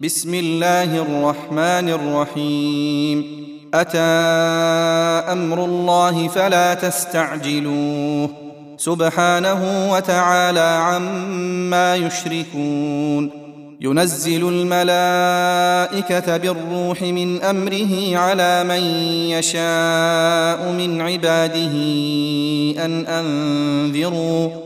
بسم الله الرحمن الرحيم. أتى أمر الله فلا تستعجلوه. سبحانه وتعالى عما يشركون. ينزل الملائكة بالروح من أمره على من يشاء من عباده أن أنذروا.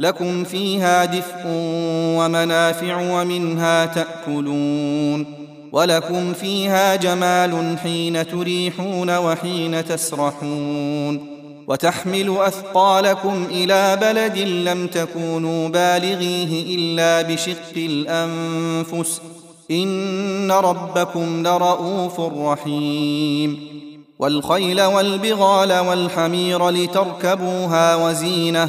لكم فيها دفء ومنافع ومنها تأكلون ولكم فيها جمال حين تريحون وحين تسرحون وتحمل أثقالكم إلى بلد لم تكونوا بالغيه إلا بشق الأنفس إن ربكم لرءوف رحيم والخيل والبغال والحمير لتركبوها وزينة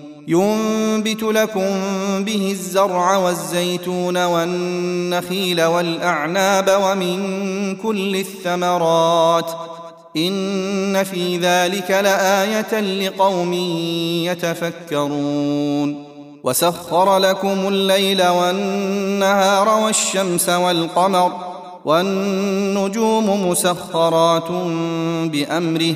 ينبت لكم به الزرع والزيتون والنخيل والأعناب ومن كل الثمرات إن في ذلك لآية لقوم يتفكرون وسخر لكم الليل والنهار والشمس والقمر والنجوم مسخرات بأمره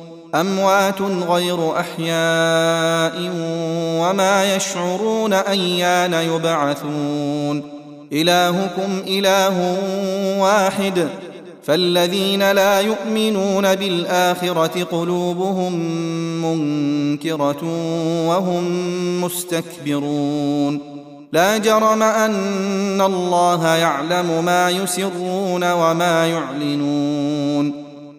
أموات غير أحياء وما يشعرون أيان يبعثون. إلهكم إله واحد. فالذين لا يؤمنون بالآخرة قلوبهم منكرة وهم مستكبرون. لا جرم أن الله يعلم ما يسرون وما يعلنون.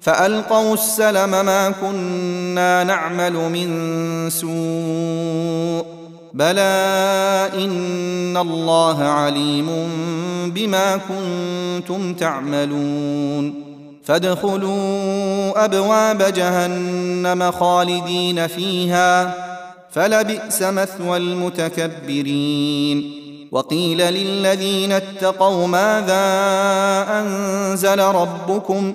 فألقوا السلم ما كنا نعمل من سوء. بلى إن الله عليم بما كنتم تعملون. فادخلوا أبواب جهنم خالدين فيها. فلبئس مثوى المتكبرين. وقيل للذين اتقوا ماذا أنزل ربكم؟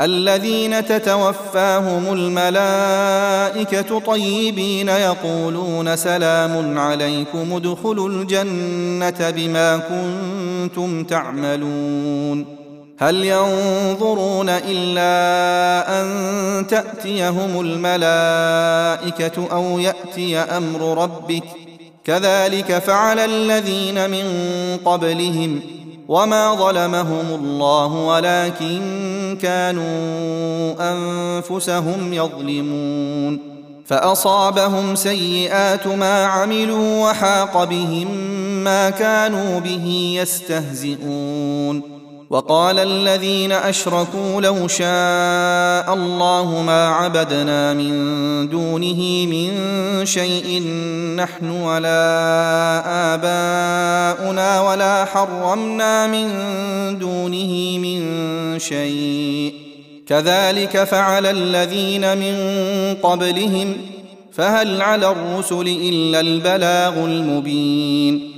الذين تتوفاهم الملائكة طيبين يقولون سلام عليكم ادخلوا الجنة بما كنتم تعملون. هل ينظرون إلا أن تأتيهم الملائكة أو يأتي أمر ربك؟ كذلك فعل الذين من قبلهم وما ظلمهم الله ولكن كانوا أنفسهم يظلمون فأصابهم سيئات ما عملوا وحاق بهم ما كانوا به يستهزئون وقال الذين أشركوا لو شاء الله ما عبدنا من دونه من شيء نحن ولا آباؤنا ولا حرمنا من دونه من شيء. كذلك فعل الذين من قبلهم فهل على الرسل إلا البلاغ المبين.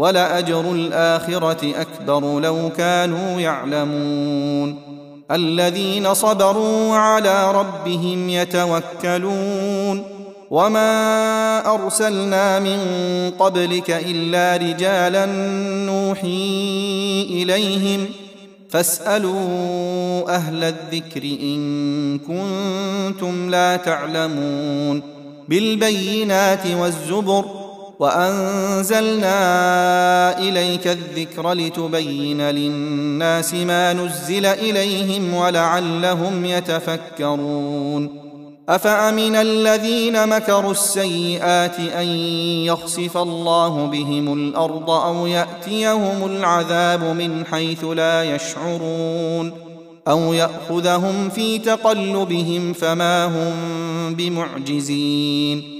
ولأجر الآخرة أكبر لو كانوا يعلمون. الذين صبروا على ربهم يتوكلون. وما أرسلنا من قبلك إلا رجالا نوحي إليهم. فاسألوا أهل الذكر إن كنتم لا تعلمون. بالبينات والزبر وأنزلنا إليك الذكر لتبين للناس ما نزل إليهم ولعلهم يتفكرون. أفأمن الذين مكروا السيئات أن يخسف الله بهم الأرض أو يأتيهم العذاب من حيث لا يشعرون أو يأخذهم في تقلبهم فما هم بمعجزين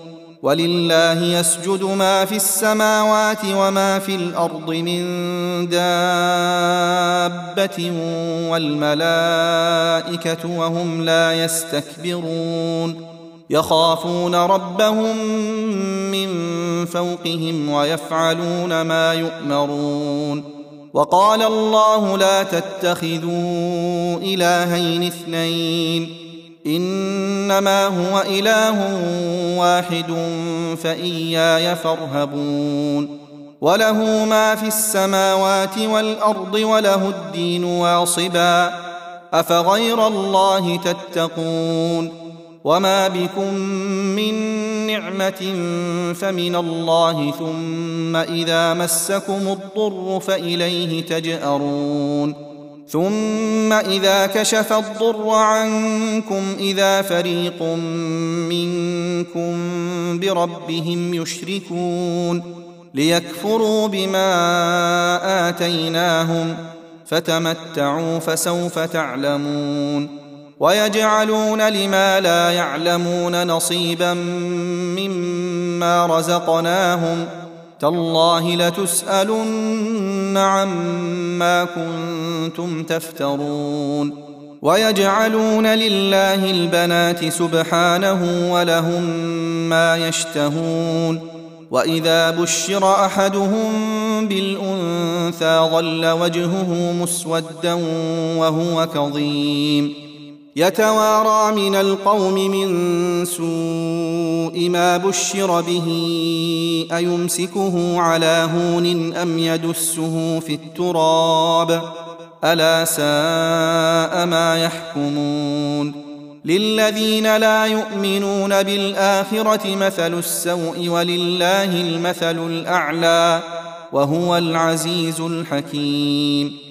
ولله يسجد ما في السماوات وما في الأرض من دابة والملائكة وهم لا يستكبرون. يخافون ربهم من فوقهم ويفعلون ما يؤمرون. وقال الله لا تتخذوا إلهين اثنين. إنما هو إله واحد فإياي فارهبون وله ما في السماوات والأرض وله الدين واصبا أفغير الله تتقون وما بكم من نعمة فمن الله ثم إذا مسكم الضر فإليه تجأرون ثم إذا كشف الضر عنكم إذا فريق منكم بربهم يشركون ليكفروا بما آتيناهم فتمتعوا فسوف تعلمون ويجعلون لما لا يعلمون نصيبا مما رزقناهم تالله لتسألن عما كنتم تفترون ويجعلون لله البنات سبحانه ولهم ما يشتهون وإذا بشر أحدهم بالأنثى ظل وجهه مسودا وهو كظيم يتوارى من القوم من سوء ما بشر به أيمسكه على هون أم يدسه في التراب؟ ألا ساء ما يحكمون؟ للذين لا يؤمنون بالآخرة مثل السوء ولله المثل الأعلى وهو العزيز الحكيم.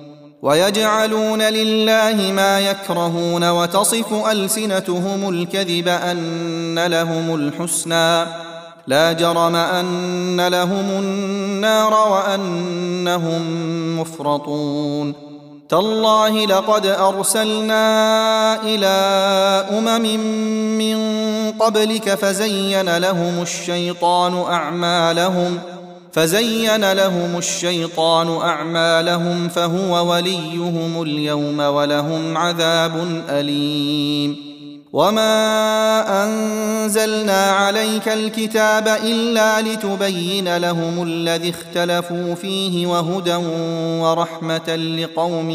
ويجعلون لله ما يكرهون وتصف ألسنتهم الكذب أن لهم الحسنى. لا جرم أن لهم النار وأنهم مفرطون. تالله لقد أرسلنا إلى أمم من قبلك فزين لهم الشيطان أعمالهم فزين لهم الشيطان أعمالهم فهو وليهم اليوم ولهم عذاب أليم. وما أنزلنا عليك الكتاب إلا لتبين لهم الذي اختلفوا فيه وهدى ورحمة لقوم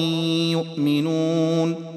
يؤمنون.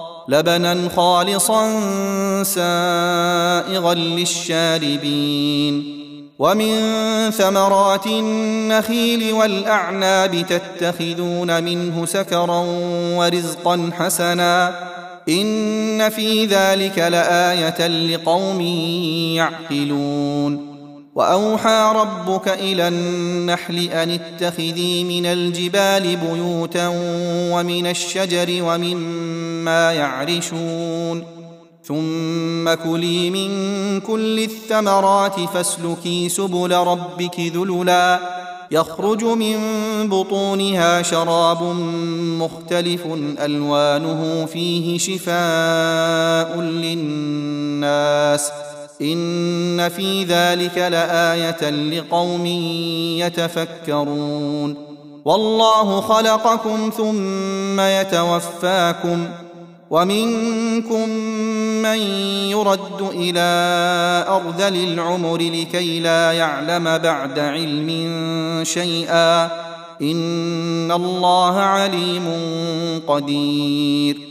لبنا خالصا سائغا للشاربين. ومن ثمرات النخيل والأعناب تتخذون منه سكرا ورزقا حسنا. إن في ذلك لآية لقوم يعقلون. وأوحى ربك إلى النحل أن اتخذي من الجبال بيوتا ومن الشجر ومما يعرشون ثم كلي من كل الثمرات فاسلكي سبل ربك ذللا يخرج من بطونها شراب مختلف ألوانه فيه شفاء للناس إن في ذلك لآية لقوم يتفكرون. والله خلقكم ثم يتوفاكم ومنكم من يرد إلى ارذل العمر لكي لا يعلم بعد علم شيئا. إن الله عليم قدير.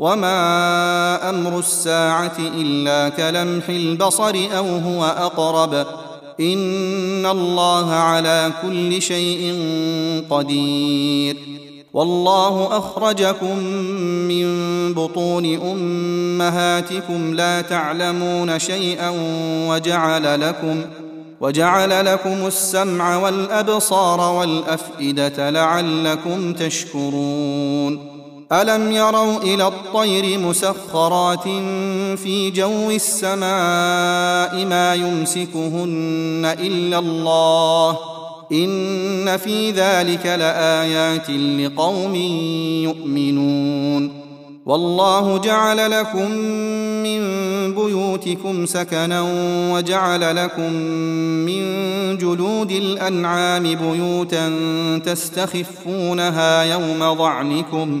وما أمر الساعة الا كلمح البصر أو هو اقرب ان الله على كل شيء قدير. والله اخرجكم من بطون امهاتكم لا تعلمون شيئا وجعل لكم وجعل لكم السمع والابصار والافئده لعلكم تشكرون. ألم يروا إلى الطير مسخرات في جو السماء ما يمسكهن إلا الله؟ إن في ذلك لآيات لقوم يؤمنون. والله جعل لكم من بيوتكم سكنا وجعل لكم من جلود الأنعام بيوتا تستخفونها يوم ظعنكم.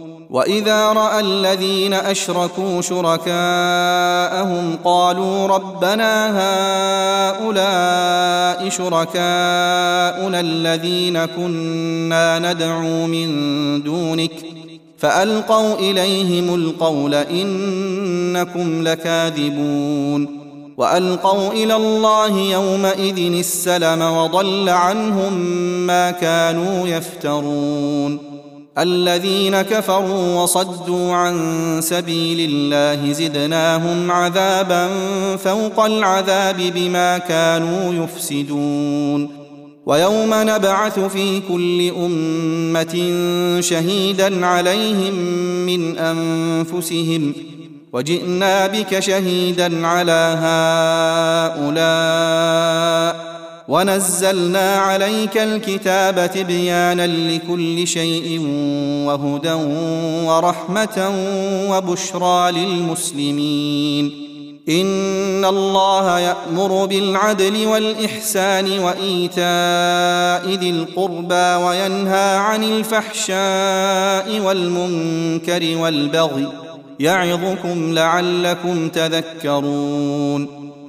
وإذا رأى الذين أشركوا شركاءهم قالوا ربنا هؤلاء شركاؤنا الذين كنا ندعو من دونك فألقوا إليهم القول إنكم لكاذبون وألقوا إلى الله يومئذ السلم وضل عنهم ما كانوا يفترون الذين كفروا وصدوا عن سبيل الله زدناهم عذابا فوق العذاب بما كانوا يفسدون. ويوم نبعث في كل أمة شهيدا عليهم من أنفسهم. وجئنا بك شهيدا على هؤلاء ونزلنا عليك الكتاب تبيانا لكل شيء وهدى ورحمه وبشرى للمسلمين ان الله يامر بالعدل والاحسان وايتاء ذي القربى وينهى عن الفحشاء والمنكر والبغي يعظكم لعلكم تذكرون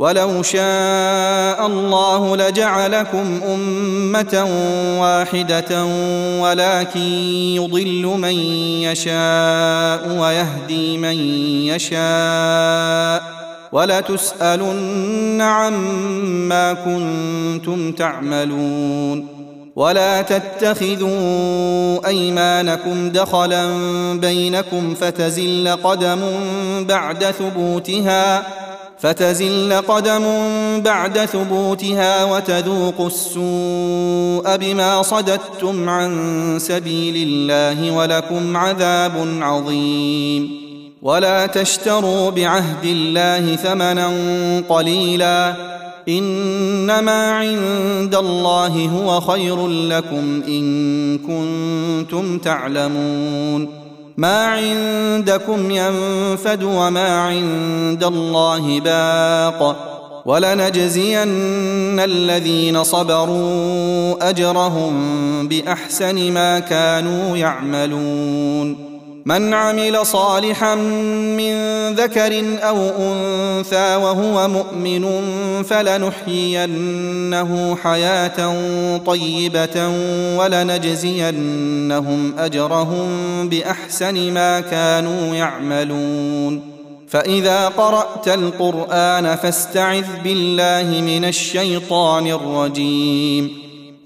ولو شاء الله لجعلكم أمة واحدة ولكن يضل من يشاء ويهدي من يشاء ولتسألن عما كنتم تعملون ولا تتخذوا أيمانكم دخلا بينكم فتزل قدم بعد ثبوتها فتزل قدم بعد ثبوتها وتذوقوا السوء بما صددتم عن سبيل الله ولكم عذاب عظيم. ولا تشتروا بعهد الله ثمنا قليلا. إنما عند الله هو خير لكم إن كنتم تعلمون. ما عندكم ينفد وما عند الله باق ولنجزين الذين صبروا أجرهم بأحسن ما كانوا يعملون من عمل صالحا من ذكر أو أنثى وهو مؤمن فلنحيينه حياة طيبة ولنجزينهم أجرهم بأحسن ما كانوا يعملون. فإذا قرأت القرآن فاستعذ بالله من الشيطان الرجيم.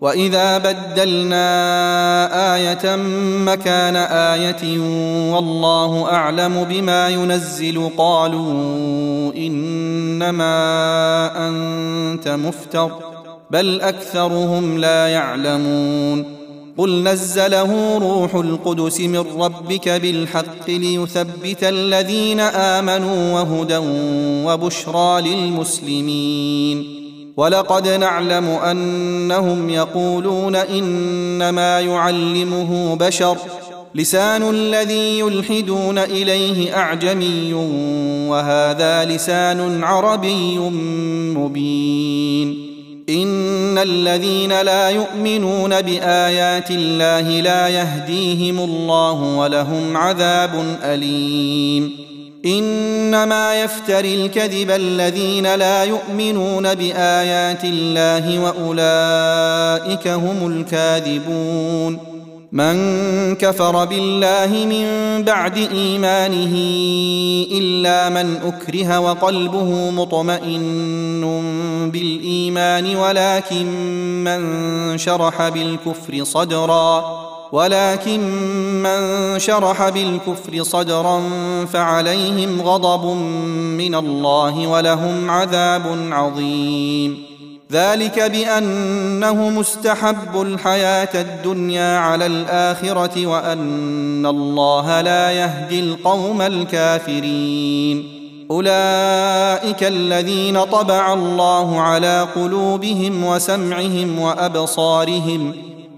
واذا بدلنا إيه مكان إيه والله اعلم بما ينزل قالوا انما انت مفتر بل اكثرهم لا يعلمون قل نزله روح القدس من ربك بالحق ليثبت الذين امنوا وهدى وبشرى للمسلمين ولقد نعلم أنهم يقولون إنما يعلمه بشر لسان الذي يلحدون إليه أعجمي وهذا لسان عربي مبين إن الذين لا يؤمنون بآيات الله لا يهديهم الله ولهم عذاب أليم إنما يفتري الكذب الذين لا يؤمنون بآيات الله وأولئك هم الكاذبون. من كفر بالله من بعد إيمانه إلا من أكره وقلبه مطمئن بالإيمان ولكن من شرح بالكفر صدرا. ولكن من شرح بالكفر صدرا فعليهم غضب من الله ولهم عذاب عظيم. ذلك بأنه مستحب الحياة الدنيا على الآخرة وأن الله لا يهدي القوم الكافرين. أولئك الذين طبع الله على قلوبهم وسمعهم وأبصارهم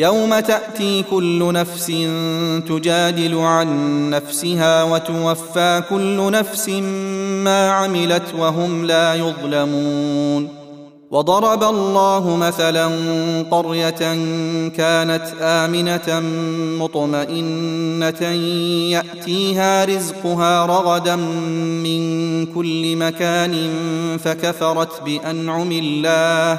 يوم تأتي كل نفس تجادل عن نفسها وتوفى كل نفس ما عملت وهم لا يظلمون. وضرب الله مثلا قرية كانت آمنة مطمئنة يأتيها رزقها رغدا من كل مكان فكفرت بأنعم الله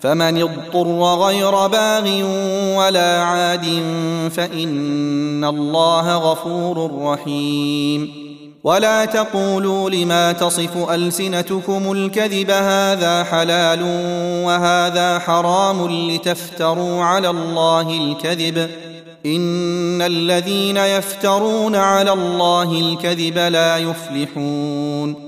فمن اضطر غير باغ ولا عاد فإن الله غفور رحيم. ولا تقولوا لما تصف ألسنتكم الكذب هذا حلال وهذا حرام لتفتروا على الله الكذب. إن الذين يفترون على الله الكذب لا يفلحون.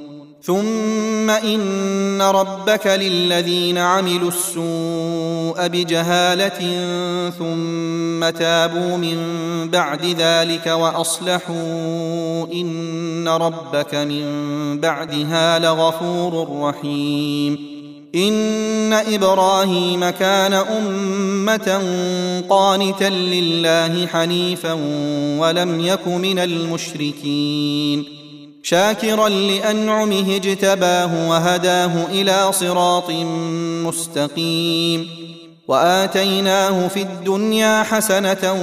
ثم إن ربك للذين عملوا السوء بجهالة ثم تابوا من بعد ذلك وأصلحوا إن ربك من بعدها لغفور رحيم. إن إبراهيم كان أمة قانتا لله حنيفا ولم يك من المشركين. شاكرا لأنعمه اجتباه وهداه إلى صراط مستقيم. وآتيناه في الدنيا حسنة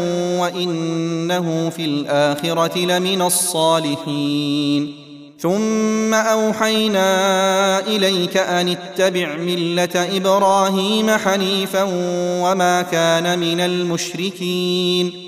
وإنه في الآخرة لمن الصالحين. ثم أوحينا إليك أن اتبع ملة إبراهيم حنيفا وما كان من المشركين.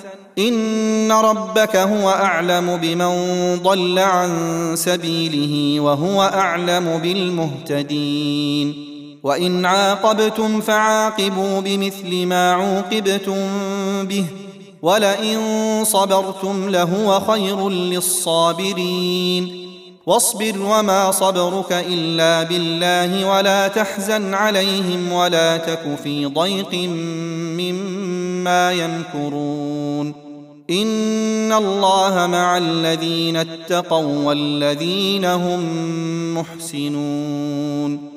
ان ربك هو اعلم بمن ضل عن سبيله وهو اعلم بالمهتدين وان عاقبتم فعاقبوا بمثل ما عوقبتم به ولئن صبرتم لهو خير للصابرين واصبر وما صبرك الا بالله ولا تحزن عليهم ولا تك في ضيق مما يمكرون. إن الله مع الذين اتقوا والذين هم محسنون.